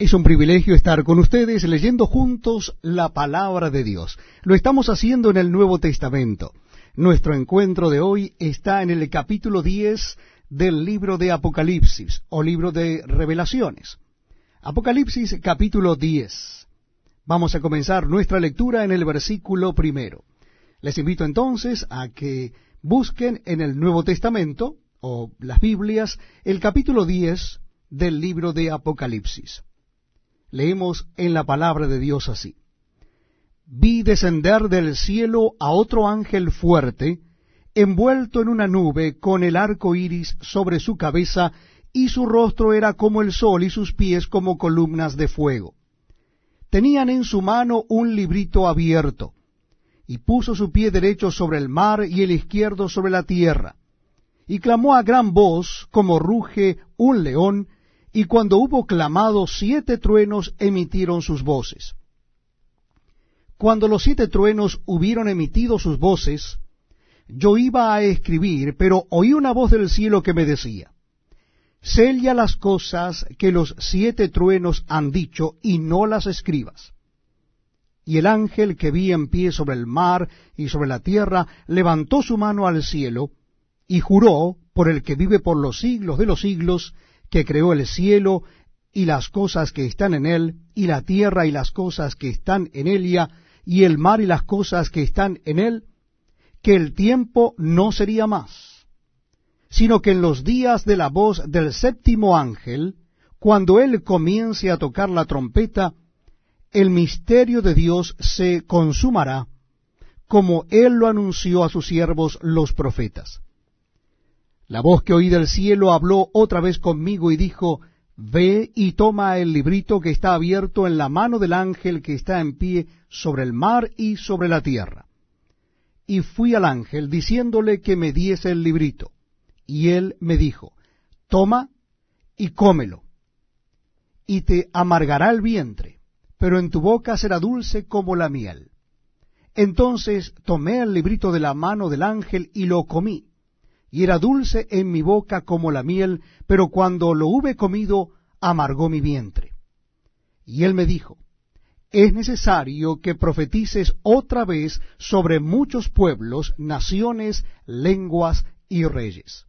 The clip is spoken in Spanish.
Es un privilegio estar con ustedes leyendo juntos la palabra de Dios. Lo estamos haciendo en el Nuevo Testamento. Nuestro encuentro de hoy está en el capítulo 10 del libro de Apocalipsis o libro de revelaciones. Apocalipsis capítulo 10. Vamos a comenzar nuestra lectura en el versículo primero. Les invito entonces a que busquen en el Nuevo Testamento o las Biblias el capítulo 10 del libro de Apocalipsis leemos en la palabra de Dios así. Vi descender del cielo a otro ángel fuerte, envuelto en una nube, con el arco iris sobre su cabeza, y su rostro era como el sol y sus pies como columnas de fuego. Tenían en su mano un librito abierto, y puso su pie derecho sobre el mar y el izquierdo sobre la tierra, y clamó a gran voz, como ruge un león, y cuando hubo clamado, siete truenos emitieron sus voces. Cuando los siete truenos hubieron emitido sus voces, yo iba a escribir, pero oí una voz del cielo que me decía, Sella las cosas que los siete truenos han dicho y no las escribas. Y el ángel que vi en pie sobre el mar y sobre la tierra levantó su mano al cielo y juró por el que vive por los siglos de los siglos, que creó el cielo y las cosas que están en él, y la tierra y las cosas que están en ella, y el mar y las cosas que están en él, que el tiempo no sería más, sino que en los días de la voz del séptimo ángel, cuando él comience a tocar la trompeta, el misterio de Dios se consumará, como él lo anunció a sus siervos los profetas. La voz que oí del cielo habló otra vez conmigo y dijo, Ve y toma el librito que está abierto en la mano del ángel que está en pie sobre el mar y sobre la tierra. Y fui al ángel diciéndole que me diese el librito. Y él me dijo, Toma y cómelo, y te amargará el vientre, pero en tu boca será dulce como la miel. Entonces tomé el librito de la mano del ángel y lo comí y era dulce en mi boca como la miel, pero cuando lo hube comido, amargó mi vientre. Y él me dijo, es necesario que profetices otra vez sobre muchos pueblos, naciones, lenguas y reyes.